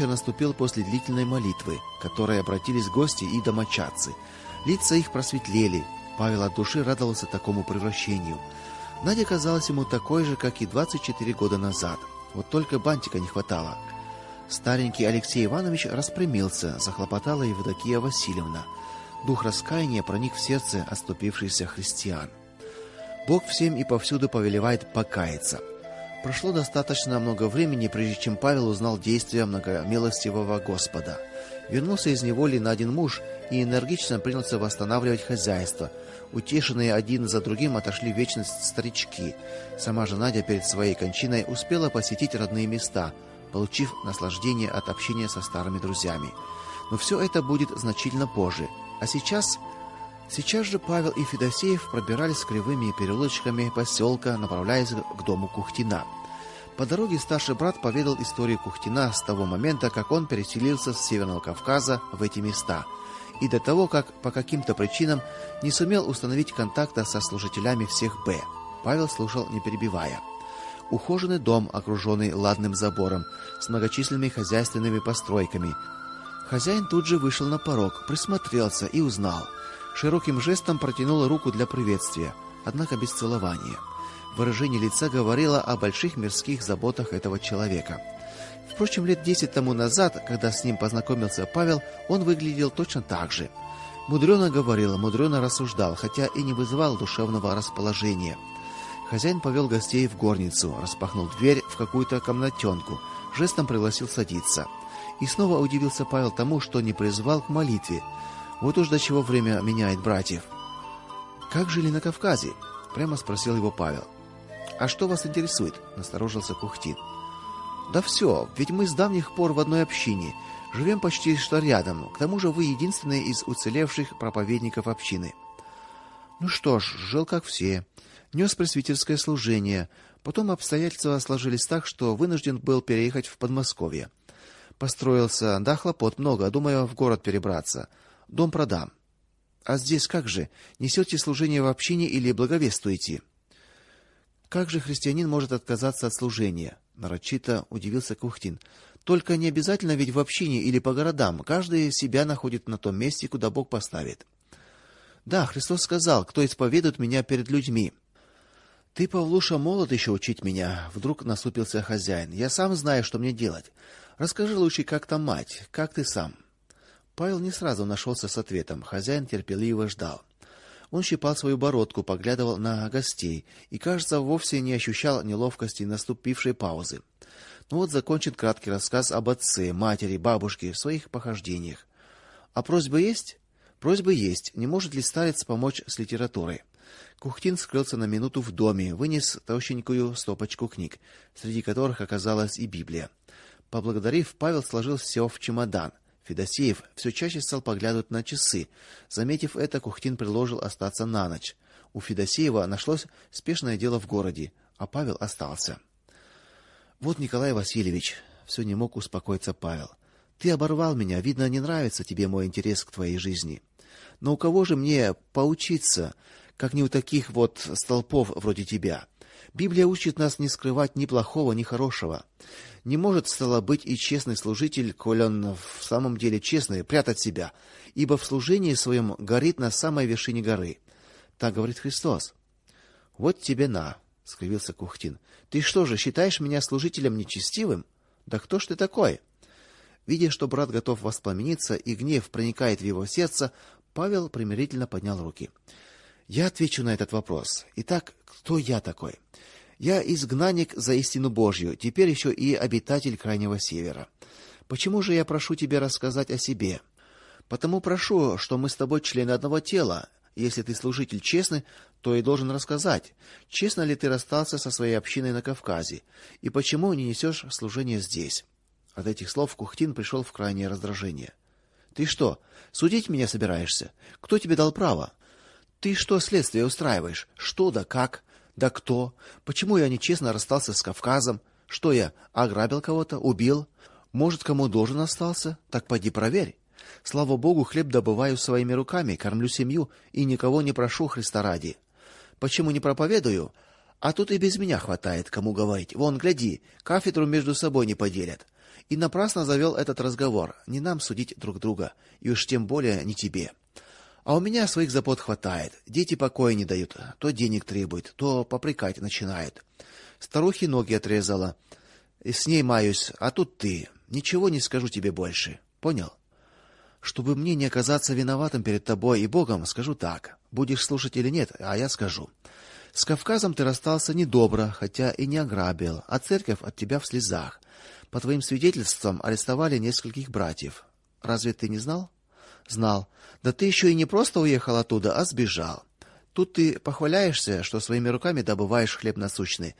[SPEAKER 1] Вечер наступил после длительной молитвы, к которой обратились гости и домочадцы. Лица их просветлели. Павел от души радовался такому превращению. Надя казалась ему такой же, как и 24 года назад. Вот только бантика не хватало. Старенький Алексей Иванович распрямился, захлопотала Евдокия Васильевна. Дух раскаяния проник в сердце отступившихся христиан. Бог всем и повсюду повелевает покаяться. Прошло достаточно много времени, прежде чем Павел узнал действия многомилостивого Господа. Вернулся из неволи на один муж и энергично принялся восстанавливать хозяйство. Утешенные один за другим отошли в вечность старички. Сама же Надя перед своей кончиной успела посетить родные места, получив наслаждение от общения со старыми друзьями. Но все это будет значительно позже. А сейчас Сейчас же Павел и Федосеев пробирались кривыми переулочками поселка, направляясь к дому Кухтина. По дороге старший брат поведал историю Кухтина с того момента, как он переселился с Северного Кавказа в эти места, и до того, как по каким-то причинам не сумел установить контакта со служителями всех Б. Павел слушал, не перебивая. Ухоженный дом, окруженный ладным забором, с многочисленными хозяйственными постройками. Хозяин тут же вышел на порог, присмотрелся и узнал – широким жестом протянул руку для приветствия, однако без целования. Выражение лица говорило о больших мирских заботах этого человека. Впрочем, лет десять тому назад, когда с ним познакомился Павел, он выглядел точно так же. Мудрено говорил, мудрено рассуждал, хотя и не вызывал душевного расположения. Хозяин повел гостей в горницу, распахнул дверь в какую-то комнатенку, жестом пригласил садиться. И снова удивился Павел тому, что не призвал к молитве. Вот уж до чего время меняет братьев. Как жили на Кавказе? прямо спросил его Павел. А что вас интересует? насторожился Кухтин. Да все, ведь мы с давних пор в одной общине, живем почти что рядом. К тому же вы единственный из уцелевших проповедников общины. Ну что ж, жил как все. Нес пресвитерское служение. Потом обстоятельства сложились так, что вынужден был переехать в Подмосковье. Построился, да хлопот много, думаю, в город перебраться. Дом продам. А здесь как же? Несете служение в общине или благовествуете? Как же христианин может отказаться от служения? нарочито удивился Кухтин. Только не обязательно ведь в общине или по городам. Каждый себя находит на том месте, куда Бог поставит. Да, Христос сказал: "Кто исповедует меня перед людьми". Ты, Павлуша, молод еще учить меня, вдруг насупился хозяин. Я сам знаю, что мне делать. Расскажи лучше, как там мать, как ты сам. Павел не сразу нашелся с ответом. Хозяин терпеливо ждал. Он щипал свою бородку, поглядывал на гостей и, кажется, вовсе не ощущал неловкости наступившей паузы. Ну вот закончен краткий рассказ об отце, матери, бабушке, своих похождениях. А просьбы есть? Просьбы есть. Не может ли старец помочь с литературой? Кухтин скрылся на минуту в доме, вынес толщенькую стопочку книг, среди которых оказалась и Библия. Поблагодарив, Павел сложил все в чемодан. Федосеев все чаще стал поглядывать на часы. Заметив это, Кухтин предложил остаться на ночь. У Федосеева нашлось спешное дело в городе, а Павел остался. Вот Николай Васильевич, все не мог успокоиться Павел. Ты оборвал меня, видно, не нравится тебе мой интерес к твоей жизни. Но у кого же мне поучиться, как не у таких вот столпов вроде тебя? Библия учит нас не скрывать ни плохого, ни хорошего. Не может стало быть и честный служитель, коль он в самом деле честный, прятать себя, ибо в служении своем горит на самой вершине горы. Так говорит Христос. Вот тебе на, скривился Кухтин. Ты что же, считаешь меня служителем нечестивым? Да кто ж ты такой? Видя, что брат готов воспламениться и гнев проникает в его сердце, Павел примирительно поднял руки. Я отвечу на этот вопрос. Итак, кто я такой? Я изгнанник за истину Божью, теперь еще и обитатель крайнего севера. Почему же я прошу тебя рассказать о себе? Потому прошу, что мы с тобой члены одного тела. Если ты служитель честный, то и должен рассказать, честно ли ты расстался со своей общиной на Кавказе и почему не несешь служение здесь. От этих слов Кухтин пришел в крайнее раздражение. Ты что, судить меня собираешься? Кто тебе дал право? Ты что следствие устраиваешь? Что да как? Да кто? Почему я нечестно расстался с Кавказом? Что я, ограбил кого-то, убил? Может, кому должен остался? Так пойди проверь. Слава Богу, хлеб добываю своими руками, кормлю семью и никого не прошу Христа ради. Почему не проповедую? А тут и без меня хватает, кому говорить. Вон, гляди, кафедру между собой не поделят. И напрасно завел этот разговор. Не нам судить друг друга, и уж тем более не тебе. А у меня своих забот хватает. Дети покоя не дают, то денег требуют, то попрекать начинают. Старухи ноги отрезала. И с ней маюсь, а тут ты. Ничего не скажу тебе больше. Понял? Чтобы мне не оказаться виноватым перед тобой и Богом, скажу так. Будешь слушать или нет, а я скажу. С Кавказом ты расстался недобро, хотя и не ограбил, а церковь от тебя в слезах. По твоим свидетельствам арестовали нескольких братьев. Разве ты не знал? Знал. Да ты еще и не просто уехал оттуда, а сбежал. Тут ты похваляешься, что своими руками добываешь хлеб насущный,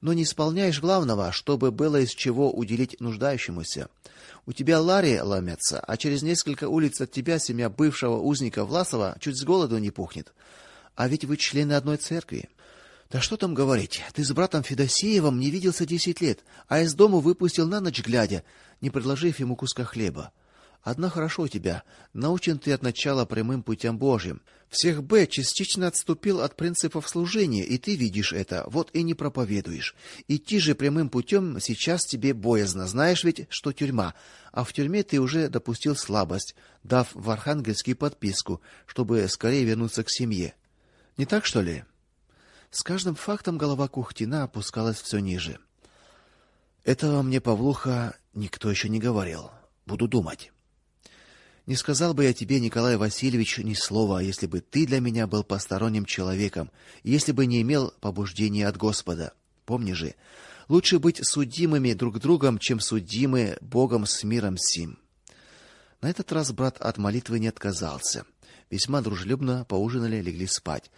[SPEAKER 1] но не исполняешь главного, чтобы было из чего уделить нуждающемуся. У тебя лари ломятся, а через несколько улиц от тебя семья бывшего узника Власова чуть с голоду не пухнет. А ведь вы члены одной церкви. Да что там говорить? Ты с братом Федосеевым не виделся десять лет, а из дому выпустил на ночь глядя, не предложив ему куска хлеба. Одно хорошо у тебя, научен ты от начала прямым путям Божьим. Всех Б частично отступил от принципов служения, и ты видишь это, вот и не проповедуешь. Идти же прямым путем сейчас тебе боязно, знаешь ведь, что тюрьма, а в тюрьме ты уже допустил слабость, дав в Архангельский подписку, чтобы скорее вернуться к семье. Не так что ли? С каждым фактом голова Кухтина опускалась все ниже. Этого мне Павлуха никто еще не говорил. Буду думать. Не сказал бы я тебе, Николай Васильевич, ни слова, если бы ты для меня был посторонним человеком, если бы не имел побуждения от Господа. Помни же, лучше быть судимыми друг другом, чем судимы Богом с миром сим. На этот раз брат от молитвы не отказался. Весьма дружелюбно поужинали, легли спать.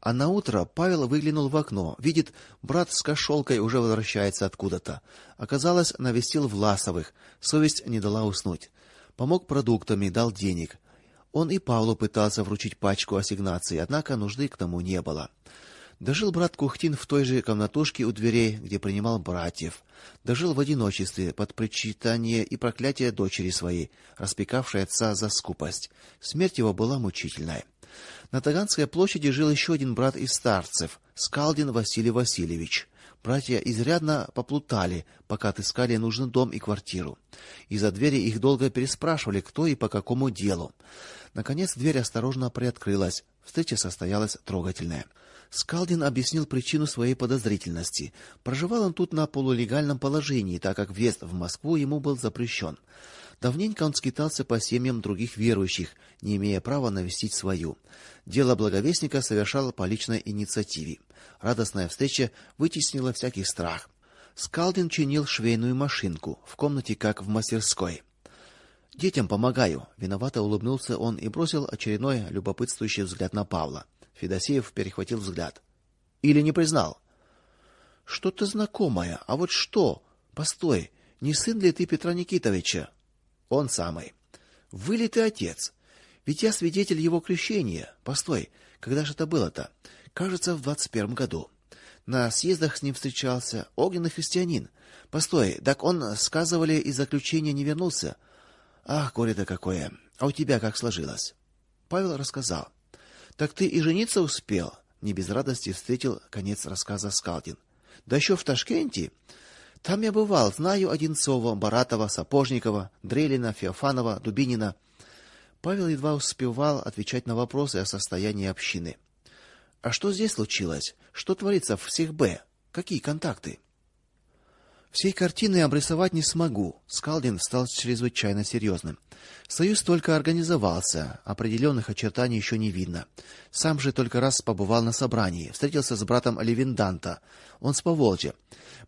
[SPEAKER 1] А на утро Павел выглянул в окно, видит, брат с кошелкой уже возвращается откуда-то. Оказалось, навестил Власовых. Совесть не дала уснуть. Помог продуктами, дал денег. Он и Павлу пытался вручить пачку ассигнаций, однако нужды к тому не было. Дожил брат Кухтин в той же комнатушке у дверей, где принимал братьев. Дожил в одиночестве под причитание и проклятие дочери своей, распекавшей отца за скупость. Смерть его была мучительная. На Таганской площади жил еще один брат из старцев, Скалдин Василий Васильевич. Братья изрядно поплутали, пока отыскали нужный дом и квартиру. Из-за двери их долго переспрашивали, кто и по какому делу. Наконец дверь осторожно приоткрылась. Встреча состоялась трогательная. Скалдин объяснил причину своей подозрительности. Проживал он тут на полулегальном положении, так как въезд в Москву ему был запрещен. Давненько он скитался по семьям других верующих, не имея права навестить свою. Дело благовестника совершал по личной инициативе. Радостная встреча вытеснила всякий страх. Скалдин чинил швейную машинку в комнате, как в мастерской. Детям помогаю, виновато улыбнулся он и бросил очередной любопытствующий взгляд на Павла. Федосеев перехватил взгляд. Или не признал? Что-то знакомое. А вот что? Постой, не сын ли ты Петра Никитовича? Он самый. Вылитый отец. Ведь я свидетель его крещения. Постой, когда же это было-то? Кажется, в двадцать первом году. На съездах с ним встречался огненный христианин. Постой, так он, сказывали, из заключения не вернулся. Ах, горе-то какое. А у тебя как сложилось? Павел рассказал. Так ты и жениться успел? Не без радости встретил конец рассказа Скалдин. Да еще в Ташкенте. Там я бывал, знаю Одинцова, Баратова, Сапожникова, Дрелина, Феофанова, Дубинина. Павел едва успевал отвечать на вопросы о состоянии общины. А что здесь случилось? Что творится в всех Б? Какие контакты? Всей картины обрисовать не смогу. Скалдин стал чрезвычайно серьезным. Союз только организовался, определенных очертаний еще не видно. Сам же только раз побывал на собрании, встретился с братом Левинданта. Он с Поволжья.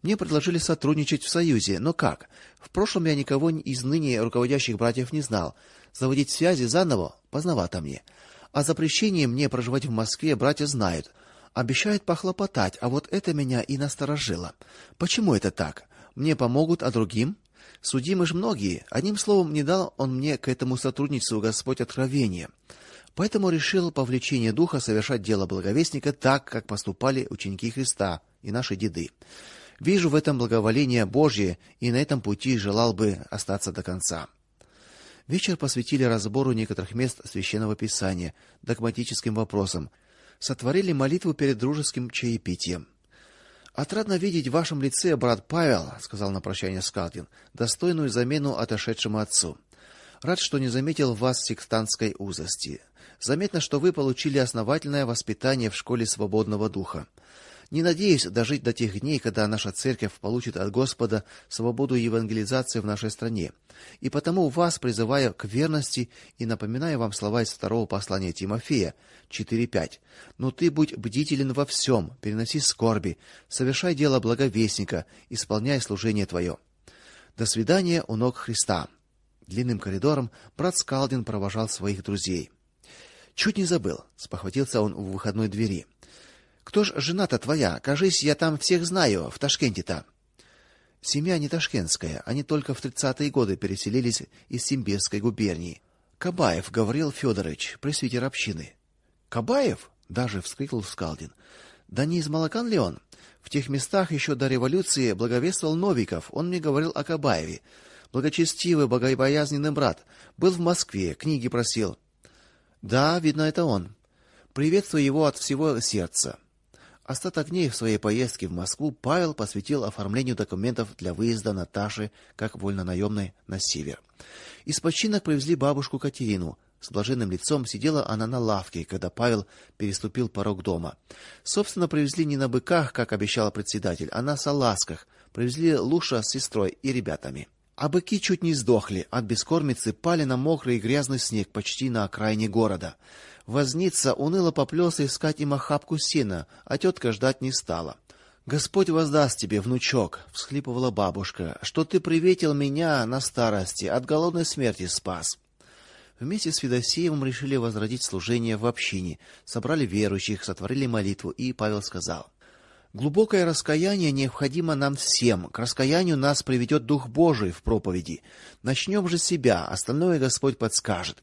[SPEAKER 1] Мне предложили сотрудничать в союзе, но как? В прошлом я никого из ныне руководящих братьев не знал. Заводить связи заново поздновато мне. О запрещении мне проживать в Москве братья знают. Обещают похлопотать, а вот это меня и насторожило. Почему это так? Мне помогут, а другим? Судимы ж многие. Одним словом, не дал он мне к этому сотрудничеству Господь откровения. Поэтому решил по влечению духа совершать дело благовестника так, как поступали ученики Христа и наши деды. Вижу в этом благоволение Божье и на этом пути желал бы остаться до конца. Вечер посвятили разбору некоторых мест священного писания, догматическим вопросам. Сотворили молитву перед дружеским чаепитием. Отрадно видеть в вашем лице, брат Павел, сказал на прощание Скалдин, достойную замену отошедшему отцу. Рад, что не заметил вас сектантской узости. Заметно, что вы получили основательное воспитание в школе свободного духа. Не надеюсь дожить до тех дней, когда наша церковь получит от Господа свободу евангелизации в нашей стране. И потому вас призываю к верности и напоминаю вам слова из второго послания Тимофея 4:5. Но ты будь бдителен во всем, переноси скорби, совершай дело благовестника, исполняй служение твое. До свидания у ног Христа. Длинным коридором брат Скалдин провожал своих друзей. Чуть не забыл, спохватился он у выходной двери. Кто ж жена-то твоя? Кажись, я там всех знаю, в Ташкенте-то. Семья не ташкентская, они только в тридцатые годы переселились из Симбирской губернии. Кабаев Гаврил Федорович, пресвитер общины. Кабаев? даже вскрикнул Скалдин. Да не из Малакан ли он? В тех местах еще до революции благовествовал Новиков. Он мне говорил о Кабаеве. Благочестивый, богобоязненный брат. Был в Москве, книги просил. Да, видно, это он. Приветствую его от всего сердца. Остаток дней в своей поездке в Москву Павел посвятил оформлению документов для выезда Наташи как вольнонаемной на север. Из починок привезли бабушку Катерину, С блаженным лицом сидела она на лавке, когда Павел переступил порог дома. Собственно, привезли не на быках, как обещал председатель, а на салазках. Привезли Луша с сестрой и ребятами. А быки чуть не сдохли, от бескормицы пали на мокрый и грязный снег почти на окраине города. Возница уныло поплелся искать им охапку сена, а тетка ждать не стала. Господь воздаст тебе, внучок, всхлипывала бабушка, что ты приветил меня на старости, от голодной смерти спас. Вместе с Федосеевым решили возродить служение в общине, собрали верующих, сотворили молитву, и Павел сказал: Глубокое раскаяние необходимо нам всем. К раскаянию нас приведет Дух Божий в проповеди. Начнем же с себя, остальное Господь подскажет.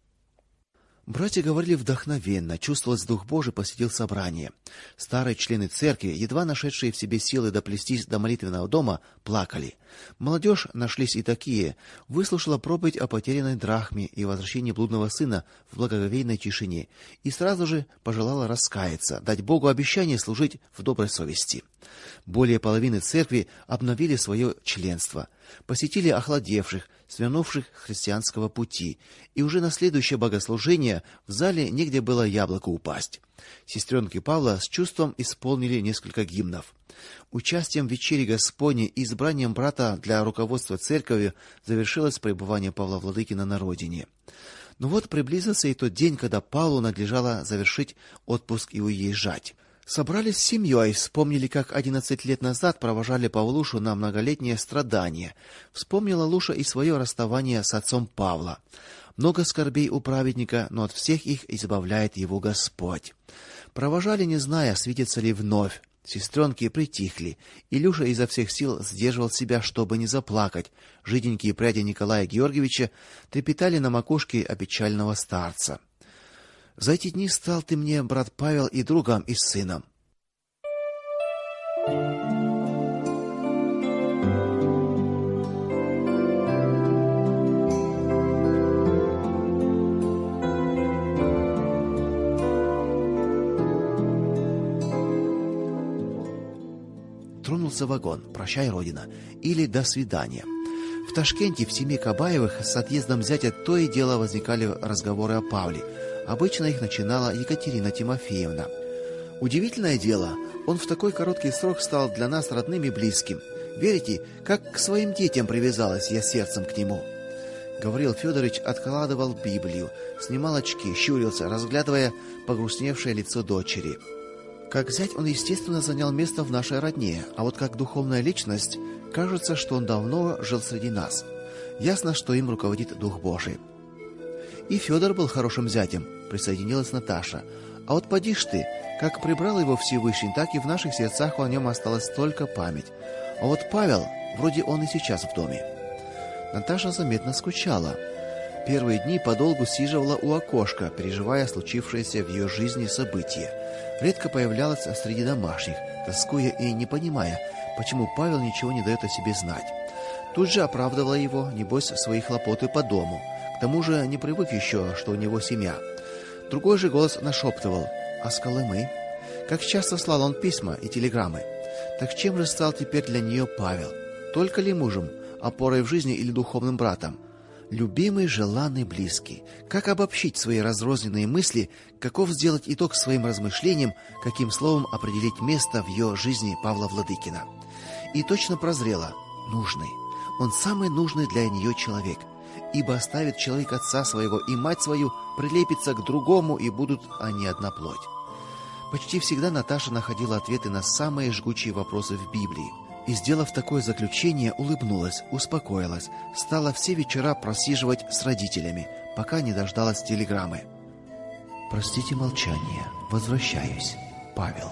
[SPEAKER 1] Братья говорили вдохновенно, чувствовалось, Дух Божий посетил собрание. Старые члены церкви, едва нашедшие в себе силы доплестись до молитвенного дома, плакали. Молодежь, нашлись и такие, выслушала проповедь о потерянной драхме и возвращении блудного сына в благоговейной тишине и сразу же пожелала раскаяться, дать Богу обещание служить в доброй совести. Более половины церкви обновили свое членство, посетили охладевших, свернувших христианского пути, и уже на следующее богослужение в зале негде было яблоку упасть. Сестренки Павла с чувством исполнили несколько гимнов. Участием в вечере Господней и избранием брата для руководства церковью завершилось пребывание Павла Владыкина на родине. Но вот приблизился и тот день, когда Павлу надлежало завершить отпуск и уезжать. Собрались с семьей, вспомнили, как одиннадцать лет назад провожали Павлушу на многолетнее страдание. Вспомнила Луша и свое расставание с отцом Павла. Много скорбей у праведника, но от всех их избавляет его Господь. Провожали, не зная, свидится ли вновь. Сестренки притихли. Илюша изо всех сил сдерживал себя, чтобы не заплакать. Жиденькие пряди Николая Георгиевича трепетали на макушке опечального старца. За эти дни стал ты мне, брат Павел, и другом, и сыном. Тронулся вагон. Прощай, родина, или до свидания. В Ташкенте в семье Кабаевых с отъездом зятя то и дело возникали разговоры о Павле. Обычно их начинала Екатерина Тимофеевна. Удивительное дело, он в такой короткий срок стал для нас родным и близким. Верите, как к своим детям привязалась я сердцем к нему. Гаврил Федорович откладывал Библию, снимал очки, щурился, разглядывая погрустневшее лицо дочери. Как зять он, естественно, занял место в нашей родне, а вот как духовная личность, кажется, что он давно жил среди нас. Ясно, что им руководит Дух Божий. И Федор был хорошим зятем, присоединилась Наташа. А вот поди ж ты, как прибрал его Всевышний, так и в наших сердцах о нем осталась только память. А вот Павел, вроде он и сейчас в доме. Наташа заметно скучала. Первые дни подолгу сиживала у окошка, переживая случившееся в ее жизни события. Редко появлялась среди домашних, тоскуя и не понимая, почему Павел ничего не дает о себе знать. Тут же оправдывала его, небось, свои хлопоты по дому тому же не привык еще, что у него семья. Другой же голос нашептывал: "А с Колымы?" Как часто слал он письма и телеграммы. Так чем же стал теперь для нее Павел? Только ли мужем, опорой в жизни или духовным братом? Любимый, желанный, близкий. Как обобщить свои разрозненные мысли, каков сделать итог своим размышлениям, каким словом определить место в ее жизни Павла Владыкина? И точно прозрела: нужный. Он самый нужный для нее человек ибо оставит человек отца своего и мать свою, прилепится к другому, и будут они одна плоть. Почти всегда Наташа находила ответы на самые жгучие вопросы в Библии. И сделав такое заключение, улыбнулась, успокоилась, стала все вечера просиживать с родителями, пока не дождалась телеграммы. Простите молчание. Возвращаюсь. Павел.